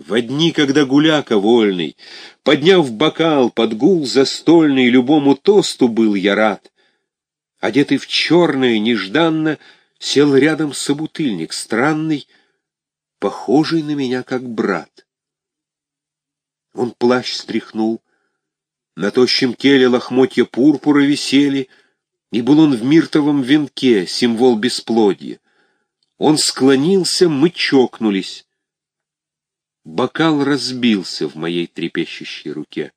В дни, когда гуляка вольный, Подняв бокал под гул застольный, Любому тосту был я рад. Одетый в черное, нежданно, Сел рядом собутыльник странный, Похожий на меня как брат. Он плащ стряхнул, на тощем теле лохмотья пурпура висели, И был он в миртовом венке, символ бесплодья. Он склонился, мы чокнулись. Бокал разбился в моей трепещущей руке.